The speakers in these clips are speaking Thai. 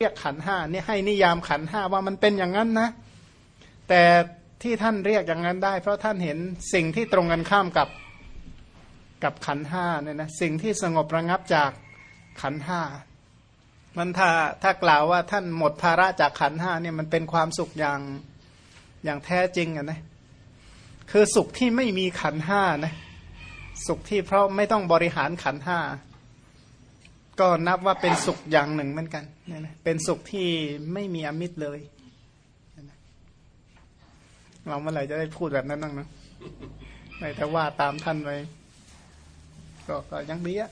เรียกขันห้านี่ให้นิยามขันห้าว่ามันเป็นอย่างนั้นนะ แต่ที่ท่านเรียกอย่างนั้นได้ เพราะท่านเห็นสิ่งที่ตรงกันข้ามกับกับขันห้าเนี่ยนะสิ่งที่สงบระงับจากขันห้ามันถ้าถ้ากล่าวว่าท่านหมดภาระจากขันห้าเนี่ยมันเป็นความสุขอย่างอย่างแท้จริงอะนะคือสุขที่ไม่มีขันห้านะสุขที่เพราะไม่ต้องบริหารขันห้า ก็นับว่าเป็นสุขอย่างหนึ่งเหมือนกันเป็นสุขที่ไม่มีอมิตรเลย เราเมื่อไหร่จะได้พูดแบบนั้นบ้างนะไม่ถ้าว่าตามท่านไปก็ก็ยังดีอะ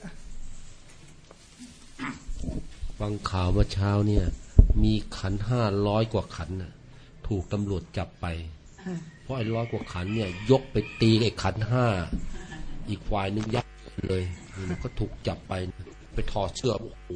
ฟังข่าวเมื่อเช้าเนี่ย มีขันห้าร้อยกว่าขันน่ะ ถูกตำรวจจับไป เพราะไอ้ร้อยกว่าขันเนี่ย ยกไปตีไอ้ขันห้า อีกฝ่ายนึงยับเลยก็ถูกจับไป ไปถอดเสื้อโอ้โห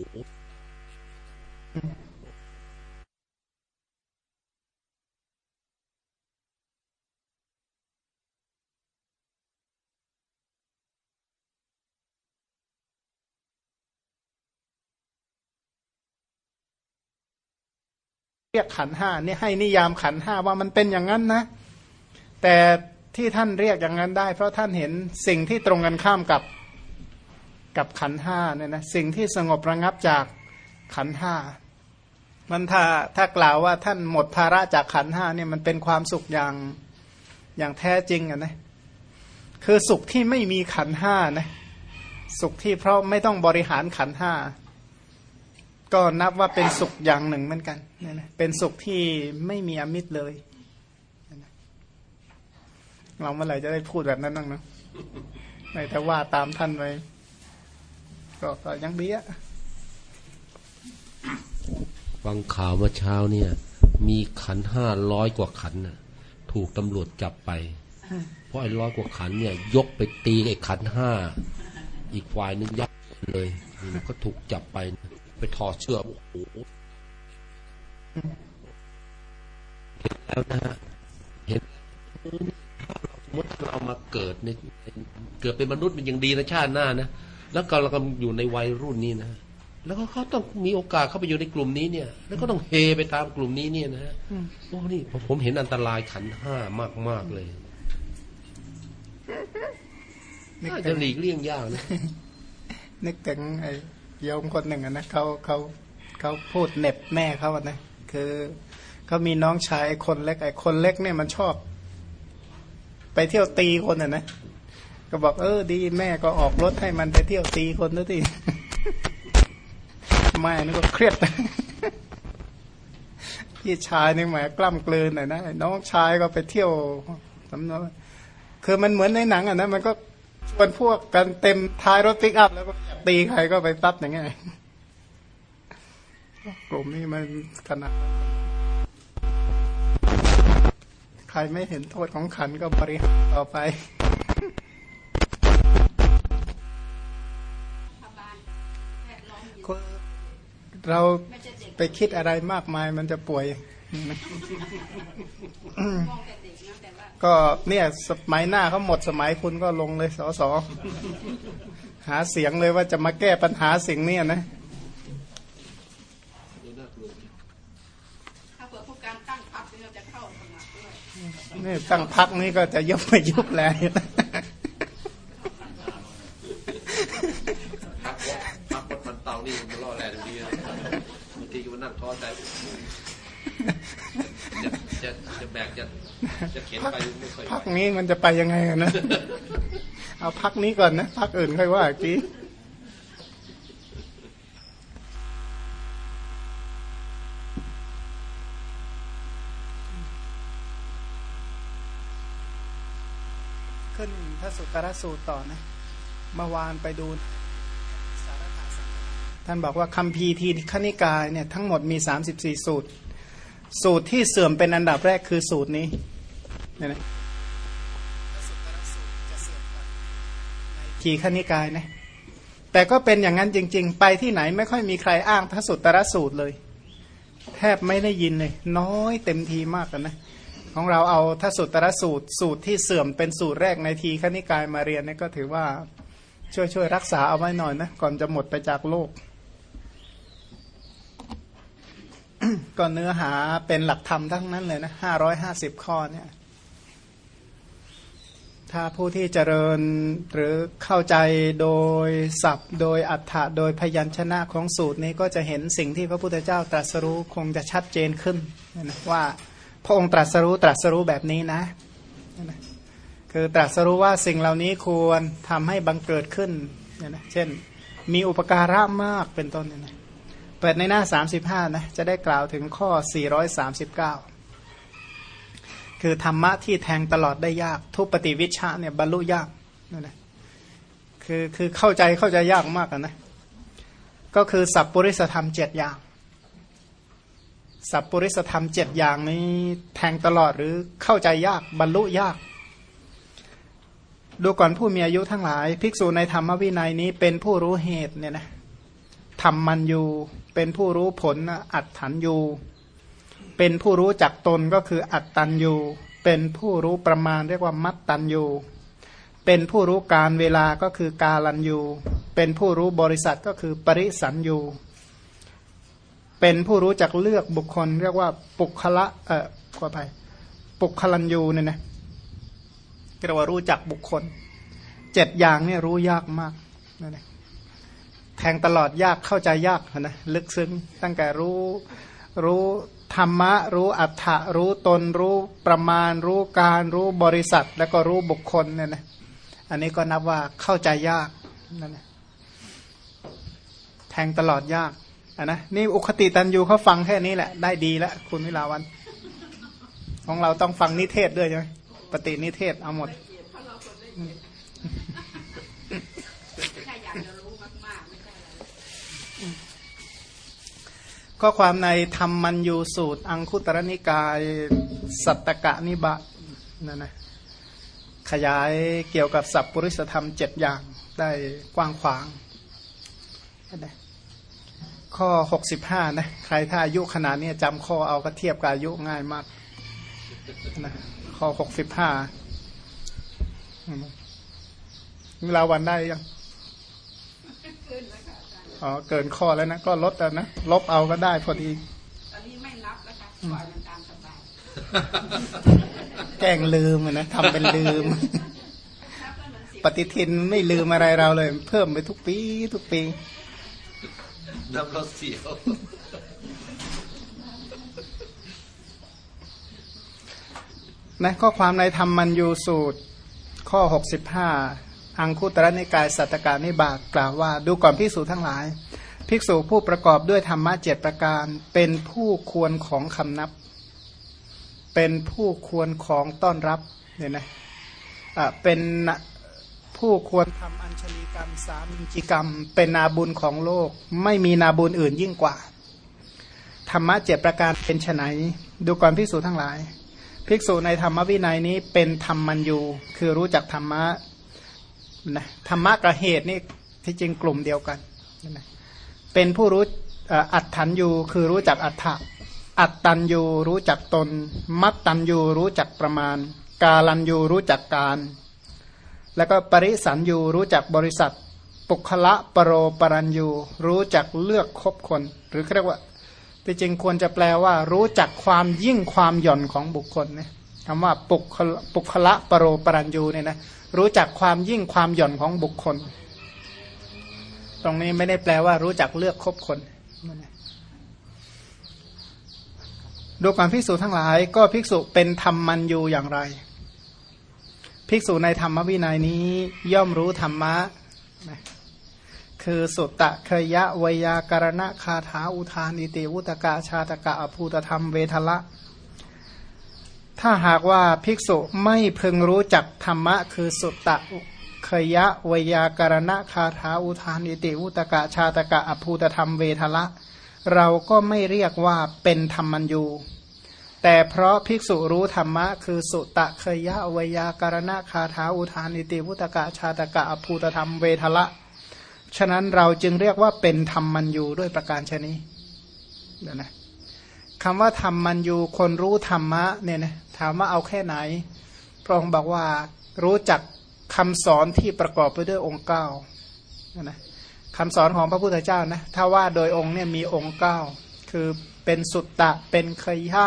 เรียกขันห้านี่ให้นิยามขันห้าว่ามันเป็นอย่างนั้นนะ แต่ที่ท่านเรียกอย่างนั้นได้ เพราะท่านเห็นสิ่งที่ตรงกันข้ามกับ กับขันห้าเนี่ยนะสิ่งที่สงบระงับจากขันห้ามันถ้าถ้ากล่าวว่าท่านหมดภาระจากขันห้าเนี่ยมันเป็นความสุขอย่างอย่างแท้จริงอะนะคือสุขที่ไม่มีขันห้านะสุขที่เพราะไม่ต้องบริหารขันห้าก็นับว่าเป็นสุขอย่างหนึ่งเหมือนกันเนี่ยนะเป็นสุขที่ไม่มีอมิตรเลย เราเมื่อไหร่จะได้พูดแบบนั้นบ้างนะไม่ถ้าว่าตามท่านไป ก็ก็ยังดีอะฟังข่าวเมื่อเช้าเนี่ย มีขันห้าร้อยกว่าขันน่ะ ถูกตำรวจจับไป เพราะไอ้ร้อยกว่าขันเนี่ย ยกไปตีไอ้ขันห้าอีกฝ่ายนึงยับเลยก็ถูกจับไป ไปถอดเชือกโอ้โหเห็นแล้วนะฮะเห็นสมมติเรามาเกิดในเกิดเป็นมนุษย์มันยังดีนะชาติหน้านะ แล้วก็เรากำลังอยู่ในวัยรุ่นนี้นะแล้วก็เขาต้องมีโอกาสเข้าไปอยู่ในกลุ่มนี้เนี่ย แล้วก็ต้องเฮไปตามกลุ่มนี้เนี่ยนะโอ้นี่ผมเห็นอันตรายขันห้ามากมากเลยน่าจะหลีกเลี่ยงยากนะนึกถึงไอ้โยมคนหนึ่งนะเขาเขาเขาพูดเน็บแม่เขาอะนะคือเขามีน้องชายคนเล็กไอ้คนเล็กเนี่ยมันชอบ ไปเที่ยวตีคนอะนะ ก็บอกเออดีแม่ก็ออกรถให้มันไปเที่ยวตีคนนั่นทีแม่นี่ก็เครียดพี่ชายนี่แหมกล้ำกลืนหน่อยนะน้องชายก็ไปเที่ยวสำนวนคือมันเหมือนในหนังอะนะมันก็ชวนพวกกันเต็มท้ายรถปิกอัพแล้วก็ตีใครก็ไปตัดอย่างเงี้ยกลุ่มนี้มันขนาดใครไม่เห็นโทษของขันก็บริหารต่อไป เราไปคิดอะไรมากมายมันจะป่วย ก็เนี่ยสมัยหน้าเขาหมดสมัยคุณก็ลงเลยสอสอหาเสียงเลยว่าจะมาแก้ปัญหาสิ่งนี้นะนี่ตั้งพักนี้ก็จะยุบไปยุบแล้ว จะจะแบกจะจะเข็นไปไม่ค่อยพักนี้มันจะไปยังไงนะ เอาพักนี้ก่อนนะพักอื่นค่อยว่าอีกทีขึ้นพระสุตรสูตรต่อนะเมื่อวานไปดู ท่านบอกว่าคำพีทีขณิกายเนี่ยทั้งหมดมีสามสิบสี่สูตร สูตรที่เสื่อมเป็นอันดับแรกคือสูตรนี้เนี่ยนะขีขณิกายนะแต่ก็เป็นอย่างนั้นจริง ๆ ไปที่ไหนไม่ค่อยมีใครอ้างพระสุตตรสูตรเลย แทบไม่ได้ยินเลย น้อยเต็มทีมากกันนะของเราเอาทสุตรสูตรสูตรที่เสื่อมเป็นสูตรแรกในทีขณิกายมาเรียนนี่ก็ถือว่าช่วยช่วยรักษาเอาไว้หน่อยนะ ก่อนจะหมดไปจากโลก ก็เนื้อหาเป็นหลักธรรมทั้งนั้นเลยนะห้าร้อยห้าสิบข้อเนี่ย ถ้าผู้ที่เจริญหรือเข้าใจโดยศัพท์ โดยอัฏฐะโดยพยัญชนะของสูตรนี้ก็จะเห็นสิ่งที่พระพุทธเจ้าตรัสรู้คงจะชัดเจนขึ้นนะว่าพระองค์ตรัสรู้ตรัสรู้แบบนี้นะนะคือตรัสรู้ว่าสิ่งเหล่านี้ควรทำให้บังเกิดขึ้นเนี่ยนะเช่น มีอุปการะมากเป็นต้นเนี่ยนะ เปิดในหน้า 35 นะ จะได้กล่าวถึงข้อ 439 คือธรรมะที่แทงตลอดได้ยาก ทุปฏิวิชาเนี่ยบรรลุยากนั่นนะคือคือเข้าใจเข้าใจยากมากนะ ก็คือสัพปริสธรรมเจ็ดอย่าง สัพปริสธรรมเจ็ดอย่างนี้แทงตลอดหรือเข้าใจยากบรรลุยาก ดูก่อนผู้มีอายุทั้งหลาย ภิกษุในธรรมวินัยนี้เป็นผู้รู้เหตุเนี่ยนะ ธรรมมันอยู่เป็นผู้รู้ผลอัตถันอยู่เป็นผู้รู้จักตนก็คืออัตตันอยู่เป็นผู้รู้ประมาณเรียกว่ามัตตันอยู่เป็นผู้รู้การเวลาก็คือกาลันยูเป็นผู้รู้บริษัทก็คือปริสันยูเป็นผู้รู้จักเลือกบุคคล เรียกว่าปุคละเอ่อขอไปปุคลันยูเนี่ยนะเรียกว่ารู้จักบุคคลเจ็ดอย่างเนี่ยรู้ยากมากนั่นเอง แทงตลอดยากเข้าใจยากนะลึกซึ้งตั้งแต่รู้รู้ธรรมะ รู้อัฏฐะรู้ตนรู้ประมาณ รู้การรู้บริษัท แล้วก็รู้บุคคลเนี่ยนะอันนี้ก็นับว่าเข้าใจยากนั่นแหละแทงตลอดยากอะนะนี่อุคติตันยูเขาฟังแค่นี้แหละ ได้ดีแล้วคุณวิลาวัน ของเราต้องฟังนิเทศด้วยใช่ไหมปฏินิเทศเอาหมด ข้อความในธรรมมัญยูสูตร อังคุตรนิกาย สัตตกะนิบะนั่นนะขยายเกี่ยวกับสัพปริสธรรมเจ็ดอย่างได้กว้างขวางนะข้อหกสิบห้านะ ใครถ้าอายุขนาดนี้จำข้อเอาก็เทียบกับอายุง่ายมากนะข้อหกสิบห้าเวลาวันได้ยัง อ๋อเกินข้อแล้วนะ ก็ลดแล้วนะ ลบเอาก็ได้พอดีตอนนี้ไม่รับแล้วค่ะปล่อยมันตามสบายแกล้งลืมนะทำเป็นลืม ปฏิทินไม่ลืมอะไรเราเลย เพิ่มไปทุกปี ทุกปีน้ำรถเสียวนะข้อความในธรรมมันยูสูตร ข้อ65 อังคุตรนิกายสัตตการนิบาตกล่าวว่าดูก่อนภิกษุทั้งหลาย ภิกษุผู้ประกอบด้วยธรรมะเจ็ดประการ เป็นผู้ควรของคำนับ เป็นผู้ควรของต้อนรับเนี่ยนะะเป็นผู้ควรทำอัญชลีกรรมสามิจิกรรม เป็นนาบุญของโลก ไม่มีนาบุญอื่นยิ่งกว่าธรรมะเจ็ดประการเป็นไฉนดูก่อนภิกษุทั้งหลาย ภิกษุในธรรมวินัยนี้เป็นธรรมมันยูคือรู้จักธรรมะ นะธรรมะกับเหตุนี่ที่จริงกลุ่มเดียวกันนะเป็นผู้รู้อัตถันยูคือรู้จักอัตถะอัตตันยูรู้จักตน มัตตันยูรู้จักประมาณ กาลันยูรู้จักการ แล้วก็ปริสันยูรู้จักบริษัท ปุคละปรโรปรันยูรู้จักเลือกคบคน หรือเรียกว่าที่จริงควรจะแปลว่า รู้จักความยิ่งความหย่อนของบุคคลเนี่ยคำว่าปุคปุคละปรโรปรันยูเนี่ยนะ รู้จักความยิ่งความหย่อนของบุคคล ตรงนี้ไม่ได้แปลว่ารู้จักเลือกคบคนดูความภิกษุทั้งหลาย ก็ภิกษุเป็นธรรมมันยูอย่างไร ภิกษุในธรรมวินัยนี้ย่อมรู้ธรรมะ คือสุตตะเคยะวยาการณะคาถาอุทานิติวุตกะชาตกะอภูตธรรมเวทละ ถ้าหากว่าภิกษุไม่พึงรู้จักธรรมะ คือสุตตะเคยะวยาการณะคาถาอุทานิติวุตกะชาตกะอภูตธรรมเวทละ เราก็ไม่เรียกว่าเป็นธรรมัญยูแต่เพราะภิกษุรู้ธรรมะ คือสุตะเคยะวยาการณะคาถาอุทานิติวุตกะชาตกะอภูตธรรมเวทละ ฉะนั้นเราจึงเรียกว่าเป็นธรรมัญยูด้วยประการชนี้เดี๋ยวนะ คำว่าธรรมัญยูคนรู้ธรรมะเนี่ยนะถามว่าเอาแค่ไหน พระองค์บอกว่ารู้จักคำสอนที่ประกอบไปด้วยองค์เก้านะคำสอนของพระพุทธเจ้านะถ้าว่าโดยองค์เนี่ยมีองค์เก้าคือเป็นสุตตะ เป็นเคยะ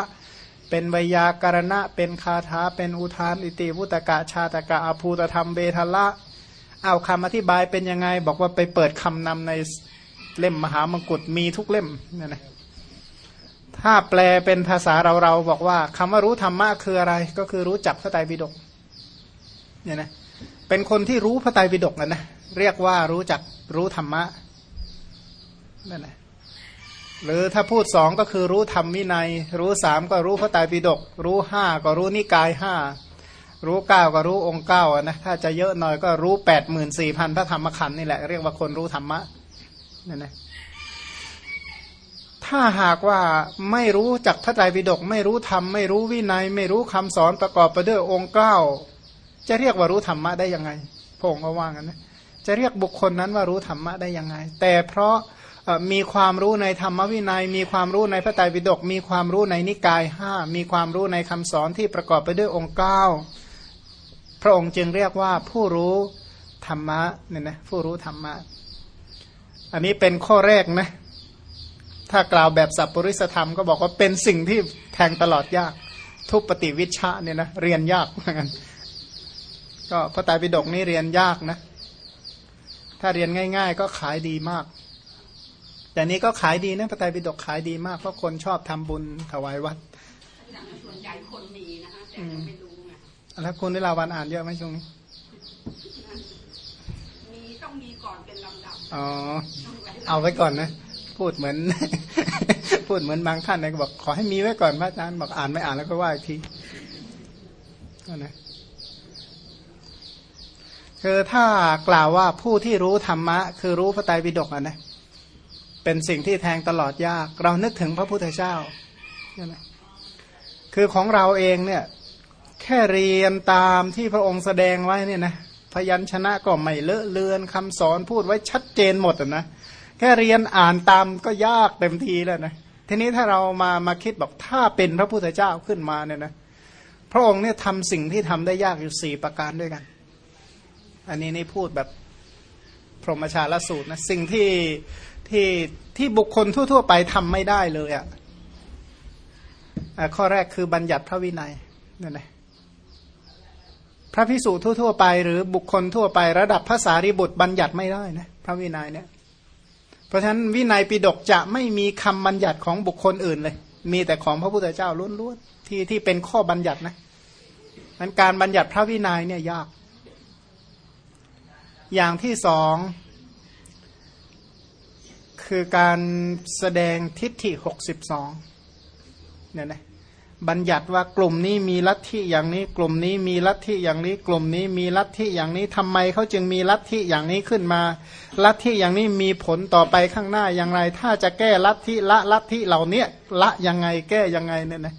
เป็นวยาการณะ เป็นคาถา เป็นอุทานอิติวุตกะชาตกะอภูตธรรมเบทละเอาคำอธิบายเป็นยังไง บอกว่าไปเปิดคำนำในเล่มมหามงกุฎมีทุกเล่มนั่นนะ ถ้าแปลเป็นภาษาเราเราบอกว่าคำว่ารู้ธรรมะคืออะไร ก็คือรู้จักพระไตรปิฎกเนี่ยนะเป็นคนที่รู้พระไตรปิฎกนะนะเรียกว่ารู้จักรู้ธรรมะนั่นแหละหรือถ้าพูดสองก็คือรู้ธรรมวินัย รู้สามก็รู้พระไตรปิฎกรู้ห้าก็รู้นิกายห้ารู้เก้าก็รู้องค์เก้านะถ้าจะเยอะหน่อยก็รู้แปดหมื่นสี่พันพระธรรมขันธ์นี่แหละเรียกว่าคนรู้ธรรมะนั่นนะ ถ้าหากว่าไม่รู้จักพระไตรปิฎกไม่รู้ธรรมไม่รู้วินัย ไม่รู้คำสอนประกอบไปด้วยองค์เก้าจะเรียกว่ารู้ธรรมะได้ยังไงพงก็ว่างันนะจะเรียกบุคคลนั้นว่ารู้ธรรมะได้ยังไง แต่เพราะมีความรู้ในธรรมวินัย มีความรู้ในพระไตรปิฎกมีความรู้ในนิกายห้ามีความรู้ในคำสอนที่ประกอบไปด้วยองค์เก้าพระองค์จึงเรียกว่าผู้รู้ธรรมะเนี่ยนะผู้รู้ธรรมะ อันนี้เป็นข้อแรกนะ ถ้ากล่าวแบบสัพปริสธรรมก็บอกว่าเป็นสิ่งที่แทงตลอดยาก ทุกปฏิวิชาเนี่ยนะเรียนยากเหมือนกันก็พระไตรปิฎกนี่เรียนยากนะ ถ้าเรียนง่าย ๆ ก็ขายดีมาก แต่นี้ก็ขายดีนะพระไตรปิฎกขายดีมากเพราะคนชอบทำบุญถวายวัดส่วนใหญ่คนมีนะคะแต่ยังไม่รู้ไงแล้วคุณได้ลาวันอ่านเยอะไหมช่วงนี้มีต้องมีก่อนเป็นลำดับอ๋อต้องไว้เอาไว้ก่อนนะ พูดเหมือน พูดเหมือนบางท่านนะก็บอกขอให้มีไว้ก่อนพระอาจารย์บอกอ่านไม่อ่านแล้วก็ว่าอีกทีก็นะคือถ้ากล่าวว่าผู้ที่รู้ธรรมะ คือรู้พระไตรปิฎกอะนะเป็นสิ่งที่แทงตลอดยาก เรานึกถึงพระพุทธเจ้าเนี่ยนะคือของเราเองเนี่ย แค่เรียนตามที่พระองค์แสดงไว้เนี่ยนะพยัญชนะก็ไม่เลอะเลือนคำสอนพูดไว้ชัดเจนหมดอะนะ แค่เรียนอ่านตามก็ยากเต็มทีแล้วนะทีนี้ถ้าเรามามาคิดบอกถ้าเป็นพระพุทธเจ้าขึ้นมาเนี่ยนะพระองค์เนี่ยทำสิ่งที่ทำได้ยากอยู่สี่ประการด้วยกัน อันนี้นี่พูดแบบพรหมชาลสูตรนะสิ่งที่ที่ที่บุคคลทั่ว ๆ ไปทำไม่ได้เลยอะ่ะข้อแรกคือบัญญัติพระวินัยนั่นแหละพระพิสุทั่ว ๆ ไป หรือบุคคลทั่วไประดับภาษาริบุตรบัญญัติไม่ได้นะพระวินัยเนี่ย เพราะฉะนั้นวินัยปิดกจะไม่มีคำบัญญัติของบุคคลอื่นเลย มีแต่ของพระพุทธเจ้าล้วนๆที่ที่เป็นข้อบัญญัตินะนั้นการบัญญัติพระวินัยเนี่ยยาก อย่างที่สองคือการแสดงทิฏฐิหกสิบสองเนี่ยนะ บัญญัติว่ากลุ่มนี้มีลัทธิอย่างนี้ กลุ่มนี้มีลัทธิอย่างนี้ กลุ่มนี้มีลัทธิอย่างนี้ทำไมเขาจึงมีลัทธิอย่างนี้ขึ้นมา ลัทธิอย่างนี้มีผลต่อไปข้างหน้าอย่างไร ถ้าจะแก้ลัทธิละลัทธิเหล่านี้ละยังไงแก้ยังไงเนี่ยนะ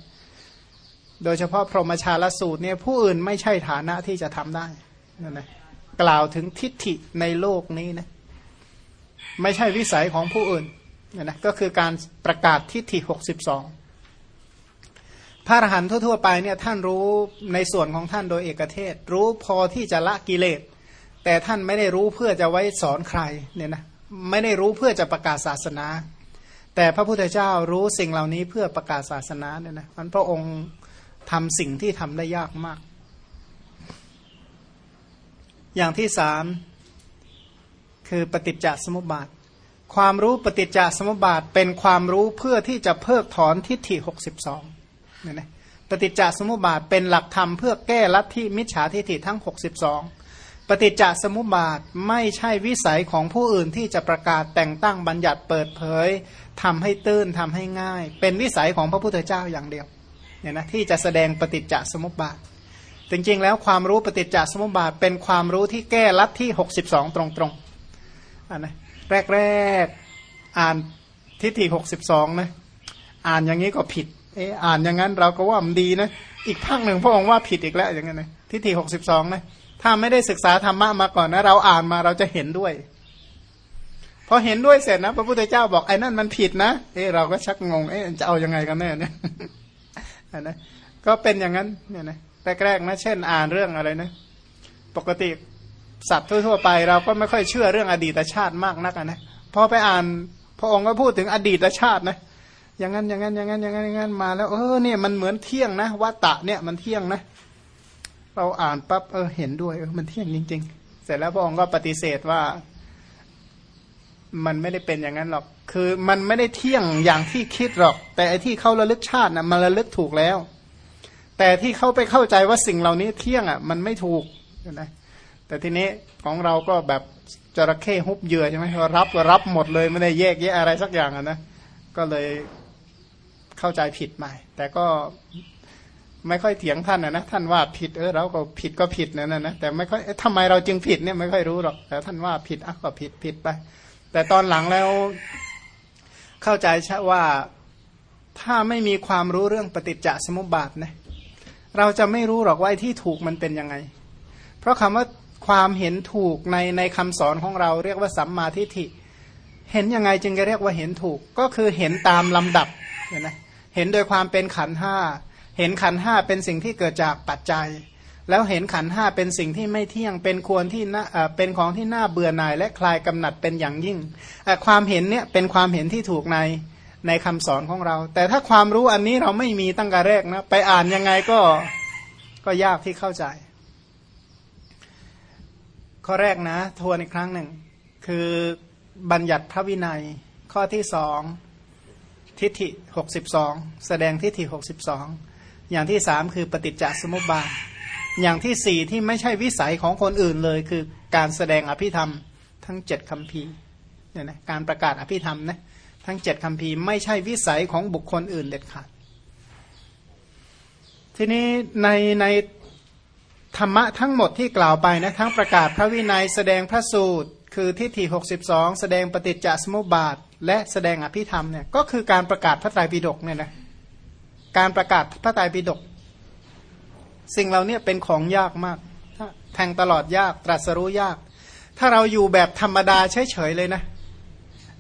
โดยเฉพาะพรหมชาลสูตรเนี่ยผู้อื่นไม่ใช่ฐานะที่จะทำได้นั่นนะกล่าวถึงทิฏฐิในโลกนี้นะไม่ใช่วิสัยของผู้อื่นเนี่ยนะก็คือการประกาศทิฏฐิหกสิบสอง พระอรหันต์ทั่วๆไปเนี่ยท่านรู้ในส่วนของท่านโดยเอกเทศ รู้พอที่จะละกิเลส แต่ท่านไม่ได้รู้เพื่อจะไว้สอนใครเนี่ยนะไม่ได้รู้เพื่อจะประกาศศาสนา แต่พระพุทธเจ้ารู้สิ่งเหล่านี้เพื่อประกาศศาสนาเนี่ยนะมันพระองค์ทำสิ่งที่ทำได้ยากมาก อย่างที่สามคือปฏิจจสมุปบาท ความรู้ปฏิจจสมุปบาทเป็นความรู้เพื่อที่จะเพิกถอนทิฏฐิหกสิบสอง เนี่ยนะปฏิจจสมุปบาทเป็นหลักธรรมเพื่อแก้ลัทธิมิจฉาทิฏฐิทั้ง 62 ปฏิจจสมุปบาทไม่ใช่วิสัยของผู้อื่นที่จะประกาศแต่งตั้งบัญญัติเปิดเผยทำให้ตื้นทำให้ง่าย เป็นวิสัยของพระพุทธเจ้าอย่างเดียวเนี่ยนะที่จะแสดงปฏิจจสมุปบาท จริงๆ แล้วความรู้ปฏิจจสมุปบาทเป็นความรู้ที่แก้ลัทธิ62 ตรงๆอันนะแรกๆอ่านทิฏฐิ62นะอ่านอย่างนี้ก็ผิด เอออ่านอย่างนั้นเราก็ว่ามันดีนะ อีกพักหนึ่งพระองค์ว่าผิดอีกแล้วอย่างนั้นนะทิฏฐิหกสิบสองนะถ้าไม่ได้ศึกษาธรรมะมาก่อนนะ เราอ่านมาเราจะเห็นด้วยพอเห็นด้วยเสร็จนะพระพุทธเจ้าบอกไอ้นั่นมันผิดนะเออเราก็ชักงงเอ๊ะจะเอายังไงกันแน่เนี่ยนะก็เป็นอย่างนั้นเนี่ยนะแรกๆนะเช่นอ่านเรื่องอะไรนะ ปกติสัตว์ทั่วๆไป เราก็ไม่ค่อยเชื่อเรื่องอดีตชาติมากนักนะพอไปอ่านพระองค์ก็พูดถึงอดีตชาตินะ อย่างนั้นอย่างนั้นอย่างนั้นอย่างนั้นอย่างนั้นมาแล้วเออเนี่ยมันเหมือนเที่ยงนะวัตตะเนี่ยมันเที่ยงนะ เราอ่านปั๊บเออเห็นด้วยเออมันเที่ยงจริง ๆ เสร็จแล้วพระองค์ก็ปฏิเสธว่า มันไม่ได้เป็นอย่างนั้นหรอก คือมันไม่ได้เที่ยงอย่างที่คิดหรอก แต่ไอ้ที่เขาระลึกชาตินะมันระลึกถูกแล้ว แต่ที่เขาไปเข้าใจว่าสิ่งเหล่านี้เที่ยงอะ มันไม่ถูกนะแต่ทีนี้ของเราก็แบบจระเข้ฮุบเหยื่อใช่ไหมรับก็รับหมดเลยไม่ได้แยกแยะอะไรสักอย่างอะนะก็เลย เข้าใจผิดใหม่ แต่ก็ไม่ค่อยเถียงท่านนะนะท่านว่าผิดเออเราก็ผิดก็ผิดนะนะนะแต่ไม่ค่อยทำไมเราจึงผิดเนี่ยไม่ค่อยรู้หรอกแต่ท่านว่าผิดอะก็ผิดผิดไป แต่ตอนหลังแล้วเข้าใจชะว่าถ้าไม่มีความรู้เรื่องปฏิจจสมุปบาทนะเราจะไม่รู้หรอกว่าที่ถูกมันเป็นยังไง เพราะคำว่าความเห็นถูกในในคำสอนของเราเรียกว่าสัมมาทิฏฐิ เห็นยังไงจึงจะเรียกว่าเห็นถูก ก็คือเห็นตามลำดับเห็นไหม เห็นโดยความเป็นขันห้า เห็นขันห้าเป็นสิ่งที่เกิดจากปัจจัย แล้วเห็นขันห้าเป็นสิ่งที่ไม่เที่ยง เป็นควรที่น่าเป็นของที่น่าเบื่อหน่าย และคลายกำหนัดเป็นอย่างยิ่ง ความเห็นเนี่ยเป็นความเห็นที่ถูกในในคำสอนของเรา แต่ถ้าความรู้อันนี้เราไม่มีตั้งแต่แรกนะ ไปอ่านยังไงก็ก็ยากที่เข้าใจ ข้อแรกนะ ทวนอีกครั้งหนึ่ง คือบัญญัติพระวินัย ข้อที่สอง ทิฏฐิหกสิบสองแสดงทิฏฐิหกสิบสองอย่างที่สามคือปฏิจจสมุปบาทอย่างที่สี่ที่ไม่ใช่วิสัยของคนอื่นเลย คือการแสดงอภิธรรมทั้งเจ็ดคำพีเนี่ยนะการประกาศอภิธรรมนะทั้งเจ็ดคำพีไม่ใช่วิสัยของบุคคลอื่นเด็ดขาดทีนี้ในในธรรมะทั้งหมดที่กล่าวไปนะทั้งประกาศพระวินัยแสดงพระสูตร คือทิฏฐิ62 แสดงปฏิจจสมุปบาท และแสดงอภิธรรมเนี่ยก็คือการประกาศพระไตรปิฎกเนี่ยนะการประกาศพระไตรปิฎกสิ่งเราเนี่ยเป็นของยากมากแทงตลอดยากตรัสรู้ยาก ถ้าเราอยู่แบบธรรมดาเฉยๆเลยนะ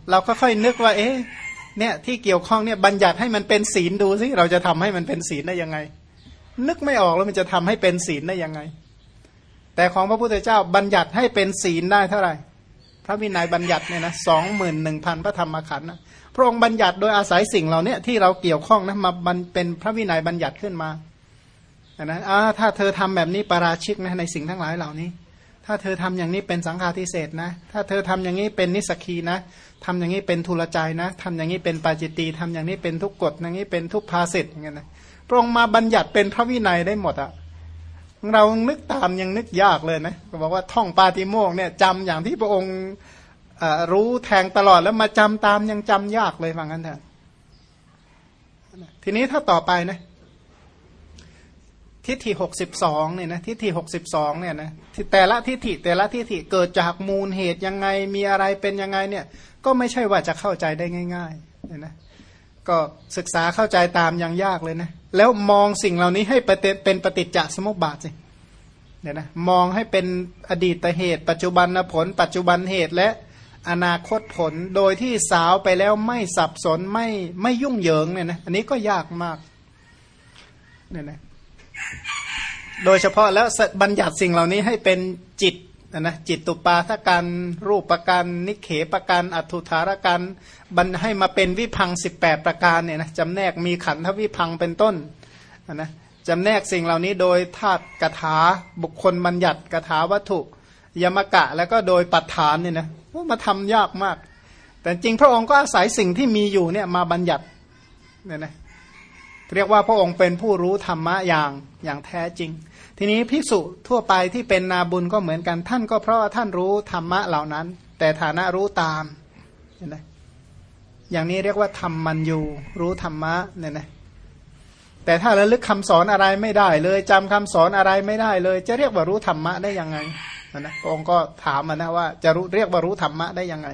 เราก็ค่อยนึกว่า เอ๊ะเนี่ยที่เกี่ยวข้องเนี่ยบัญญัติให้มันเป็นศีลดูสิเราจะทำให้มันเป็นศีลได้ยังไง นึกไม่ออกแล้วมันจะทำให้เป็นศีลได้ยังไง แต่ของพระพุทธเจ้าบัญญัติให้เป็นศีลได้เท่าไหร่ พระวินัยบัญญัติเนี่ยนะสองหมื่นหนึ่งพันพระธรรมขันธ์นะพระองค์บัญญัติโดยอาศัยสิ่งเหล่านี้ที่เราเกี่ยวข้องนะมามันเป็นพระวินัยบัญญัติขึ้นมาอันนั้นถ้าเธอทำแบบนี้ปาราชิกนะในสิ่งทั้งหลายเหล่านี้ ถ้าเธอทำอย่างนี้เป็นสังฆาทิเศษนะ ถ้าเธอทำอย่างนี้เป็นนิสกีนะทำอย่างนี้เป็นทุลใจนะทำอย่างนี้เป็นปาจิตตีทำอย่างนี้เป็นทุกกฎอย่างนี้เป็นทุกภาสิทธ์อย่างเงี้ยนะพระองค์มาบัญญัติเป็นพระวินัยได้หมดอะ เรานึกตามยังนึกยากเลยนะบอกว่าท่องปาติโมกเนี่ยจำอย่างที่พระองค์รู้แทงตลอดแล้วมาจำตามยังจำยากเลยฟังกันเถอะทีนี้ถ้าต่อไปนะทิฏฐิหกสิบสองเนี่ยนะทิฏฐิหกสิบสองเนี่ยนะแต่ละทิฏฐิแต่ละทิฏฐิเกิดจากมูลเหตุยังไงมีอะไรเป็นยังไงเนี่ย ก็ไม่ใช่ว่าจะเข้าใจได้ง่ายๆเนี่ยนะ ก็ศึกษาเข้าใจตามยังยากเลยนะ แล้วมองสิ่งเหล่านี้ให้เป็นปฏิจจสมุปบาทสิเนี่ยนะมองให้เป็นอดีตเหตุ ปัจจุบันผล ปัจจุบันเหตุและอนาคตผลโดยที่สาวไปแล้วไม่สับสนไม่ไม่ยุ่งเหยิงเนี่ยนะอันนี้ก็ยากมากเนี่ยนะโดยเฉพาะแล้วบัญญัติสิ่งเหล่านี้ให้เป็นจิต นะจิตตุปาทกันรูปประกันนิเขประกันอัตุธารกันบันให้มาเป็นวิพังสิบแปดประการเนี่ยนะจำแนกมีขันธวิพังเป็นต้นนะจำแนกสิ่งเหล่านี้โดยธาตุกถาบุคคลบัญญัติกถาวัตถุยมกะแล้วก็โดยปัฏฐานเนี่ยนะมาทำยากมาก แต่จริงพระองค์ก็อาศัยสิ่งที่มีอยู่เนี่ยมาบัญญัติเนี่ยนะ เรียกว่าพระองค์เป็นผู้รู้ธรรมะอย่างอย่างแท้จริง ทีนี้ภิกษุทั่วไปที่เป็นนาบุญก็เหมือนกัน ท่านก็เพราะท่านรู้ธรรมะเหล่านั้น แต่ฐานะรู้ตามเห็นไหมอย่างนี้เรียกว่าธรรมมันอยู่รู้ธรรมะเนี่ยนะแต่ถ้าระลึกคำสอนอะไรไม่ได้ เลยจำคำสอนอะไรไม่ได้เลย จะเรียกว่ารู้ธรรมะได้ยังไงนะพระองค์ก็ถามมานะว่าจะรู้เรียกว่ารู้ธรรมะได้ยังไง